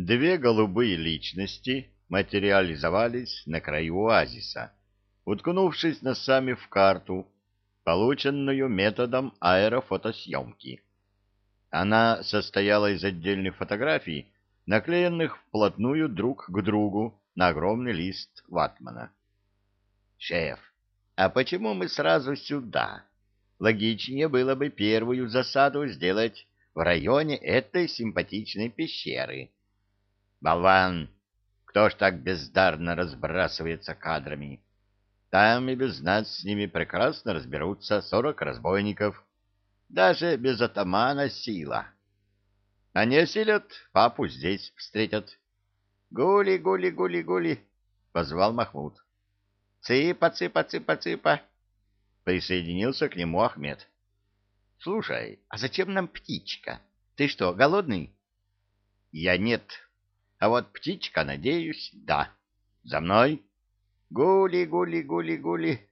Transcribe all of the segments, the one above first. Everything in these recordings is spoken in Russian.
Две голубые личности материализовались на краю оазиса, уткнувшись носами в карту, полученную методом аэрофотосъемки. Она состояла из отдельных фотографий, наклеенных вплотную друг к другу на огромный лист ватмана. «Шеф, а почему мы сразу сюда? Логичнее было бы первую засаду сделать в районе этой симпатичной пещеры. Болван, кто ж так бездарно разбрасывается кадрами? Там и без нас с ними прекрасно разберутся сорок разбойников. Даже без атамана сила. Они осилят, папу здесь встретят. «Гули, гули, гули, гули!» — позвал Махмуд. «Цыпа, цыпа, цыпа, цыпа!» Присоединился к нему Ахмед. «Слушай, а зачем нам птичка? Ты что, голодный?» «Я нет. А вот птичка, надеюсь, да. За мной!» «Гули, гули, гули, гули!»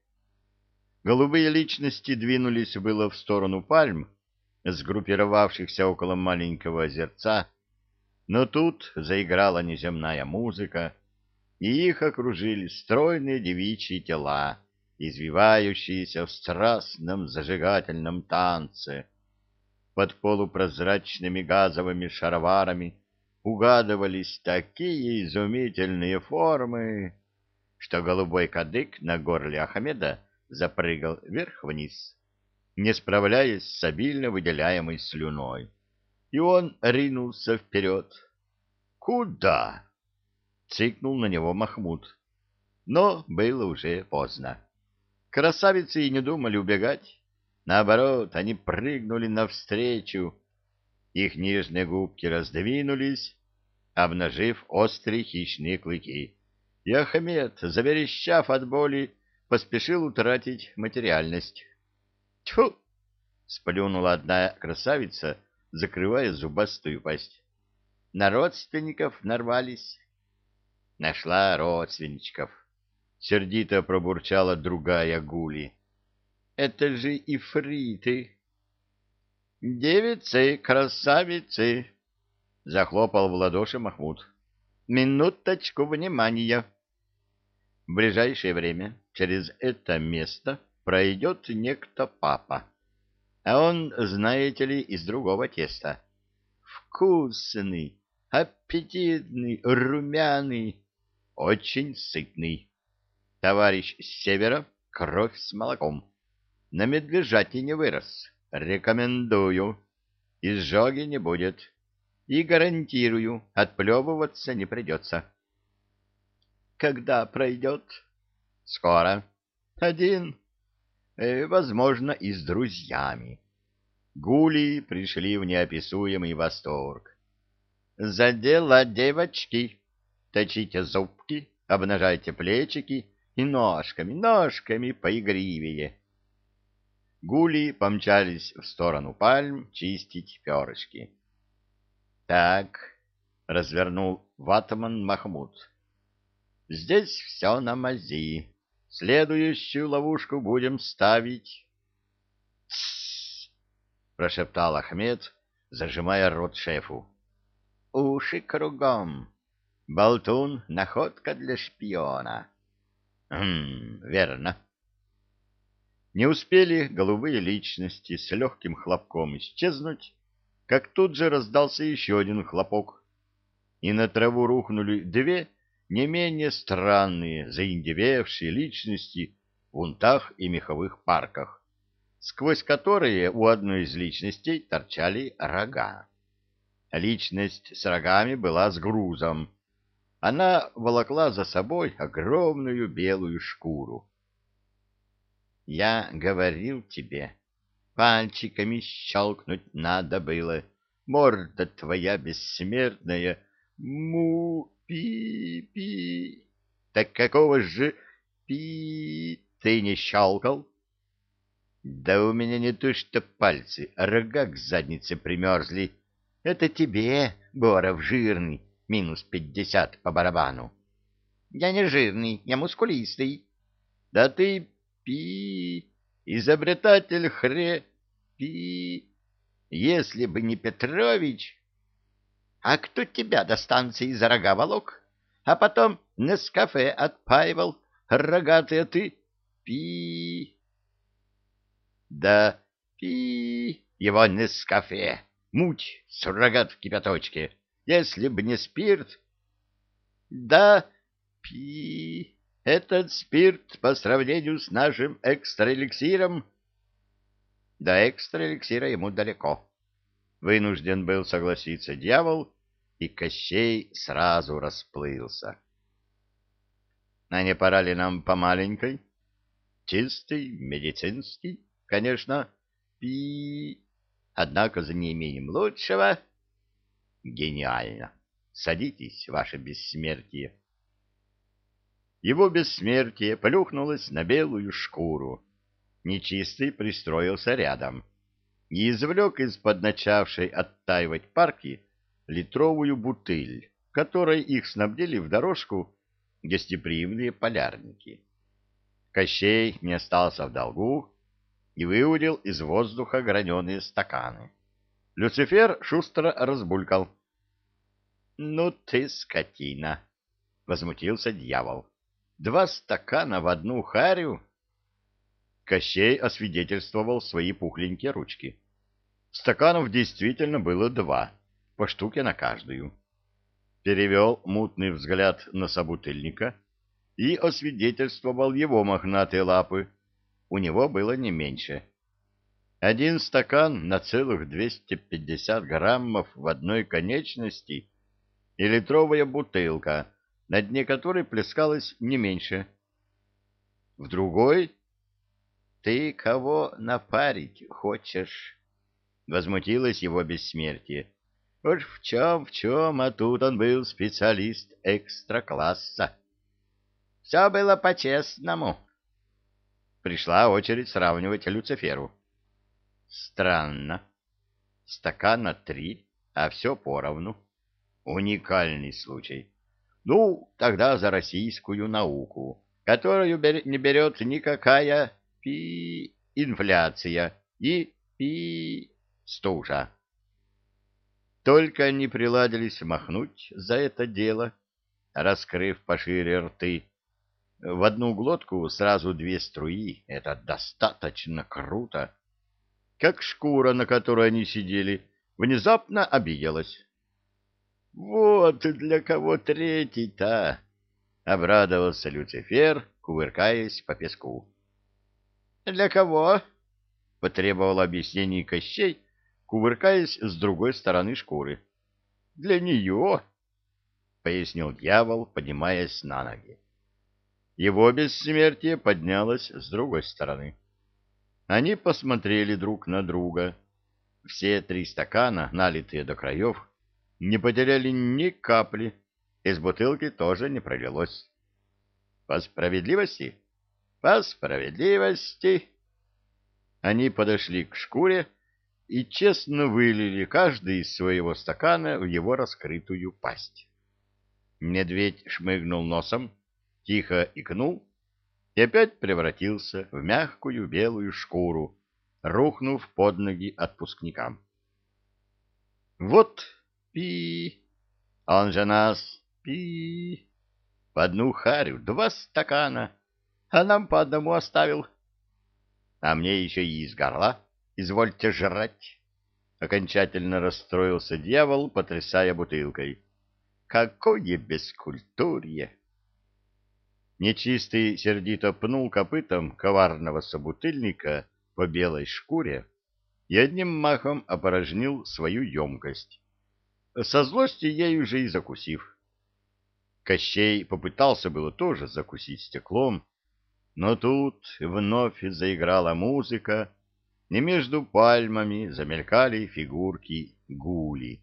Голубые личности двинулись было в сторону пальм, сгруппировавшихся около маленького озерца, но тут заиграла неземная музыка, и их окружили стройные девичьи тела, извивающиеся в страстном зажигательном танце. Под полупрозрачными газовыми шароварами угадывались такие изумительные формы, что голубой кадык на горле Ахмеда запрыгал вверх-вниз, не справляясь с обильно выделяемой слюной. И он ринулся вперед. «Куда?» — цикнул на него Махмуд. Но было уже поздно. Красавицы и не думали убегать. Наоборот, они прыгнули навстречу. Их нежные губки раздвинулись, обнажив острые хищные клыки. И Ахмед, заверещав от боли, поспешил утратить материальность. «Тьфу!» — сплюнула одна красавица, закрывая зубастую пасть. «На родственников нарвались». «Нашла родственничков», сердито пробурчала другая гули. Это же ифриты. Девицы, красавицы, захлопал в ладоши Махмуд. Минуточку внимания. В ближайшее время через это место пройдет некто папа. А он, знаете ли, из другого теста. Вкусный, аппетитный, румяный, очень сытный. Товарищ с севера, кровь с молоком. На медвежатине вырос. Рекомендую. Изжоги не будет. И гарантирую, отплевываться не придется. Когда пройдет? Скоро. Один. Э, возможно, и с друзьями. Гули пришли в неописуемый восторг. За дело, девочки. Точите зубки, обнажайте плечики и ножками, ножками поигривее. Гули помчались в сторону пальм чистить перышки. Так, развернул ватман Махмуд. Здесь все на мази. Следующую ловушку будем ставить. Тссс, прошептал Ахмед, зажимая рот шефу. Уши кругом. Болтун — находка для шпиона. Хм, верно. Не успели голубые личности с легким хлопком исчезнуть, как тут же раздался еще один хлопок, и на траву рухнули две не менее странные, заиндевевшие личности в унтах и меховых парках, сквозь которые у одной из личностей торчали рога. Личность с рогами была с грузом, она волокла за собой огромную белую шкуру. «Я говорил тебе, пальчиками щелкнуть надо было, морда твоя бессмертная, му-пи-пи. Так какого же пи ты не щелкал?» «Да у меня не то что пальцы, а рога к заднице примерзли. Это тебе, Боров жирный, минус пятьдесят по барабану. Я не жирный, я мускулистый. Да ты пи, изобретатель хре, пи. Если бы не Петрович... А кто тебя до станции за рога волок? А потом на скафе отпаивал, рогатый, ты пи. Да пи его на скафе, муть суррогат в кипяточке. Если б не спирт... Да пи... Этот спирт по сравнению с нашим экстраэликсиром... До экстраэликсира ему далеко. Вынужден был согласиться дьявол, и Кощей сразу расплылся. А не пора ли нам по маленькой? Чистый, медицинский, конечно, пи... Однако за неимением лучшего... Гениально! Садитесь, ваше бессмертие. Его бессмертие плюхнулось на белую шкуру. Нечистый пристроился рядом и извлек из-под начавшей оттаивать парки литровую бутыль, которой их снабдили в дорожку гостеприимные полярники. Кощей не остался в долгу и выудил из воздуха граненые стаканы. Люцифер шустро разбулькал. — Ну ты скотина! — возмутился дьявол. — Два стакана в одну харю? Кощей освидетельствовал свои пухленькие ручки. Стаканов действительно было два, по штуке на каждую. Перевел мутный взгляд на собутыльника и освидетельствовал его мохнатые лапы. У него было не меньше. Один стакан на целых 250 граммов в одной конечности и литровая бутылка, на дне которой плескалось не меньше. В другой «Ты кого напарить хочешь?» Возмутилось его бессмертие. Уж в чем, в чем, а тут он был специалист экстра-класса. Все было по-честному. Пришла очередь сравнивать Люциферу. Странно. Стакана три, а все поровну. Уникальный случай. Ну, тогда за российскую науку, которую не берет никакая пи инфляция и пи стужа. Только они приладились махнуть за это дело, раскрыв пошире рты. В одну глотку сразу две струи — это достаточно круто. Как шкура, на которой они сидели, внезапно обиделась. — Вот для кого третий-то! — обрадовался Люцифер, кувыркаясь по песку. Для кого? Потребовал объяснений Кощей, кувыркаясь с другой стороны шкуры. Для нее, пояснил дьявол, поднимаясь на ноги. Его бессмертие поднялось с другой стороны. Они посмотрели друг на друга. Все три стакана, налитые до краев, не потеряли ни капли, из бутылки тоже не пролилось. По справедливости по справедливости. Они подошли к шкуре и честно вылили каждый из своего стакана в его раскрытую пасть. Медведь шмыгнул носом, тихо икнул и опять превратился в мягкую белую шкуру, рухнув под ноги отпускникам. Вот пи, он же нас пи, по одну харю два стакана — а нам по одному оставил. А мне еще и из горла. Извольте жрать. Окончательно расстроился дьявол, потрясая бутылкой. Какое бескультурье! Нечистый сердито пнул копытом коварного собутыльника по белой шкуре и одним махом опорожнил свою емкость, со злости ей уже и закусив. Кощей попытался было тоже закусить стеклом, но тут вновь заиграла музыка, и между пальмами замелькали фигурки гули.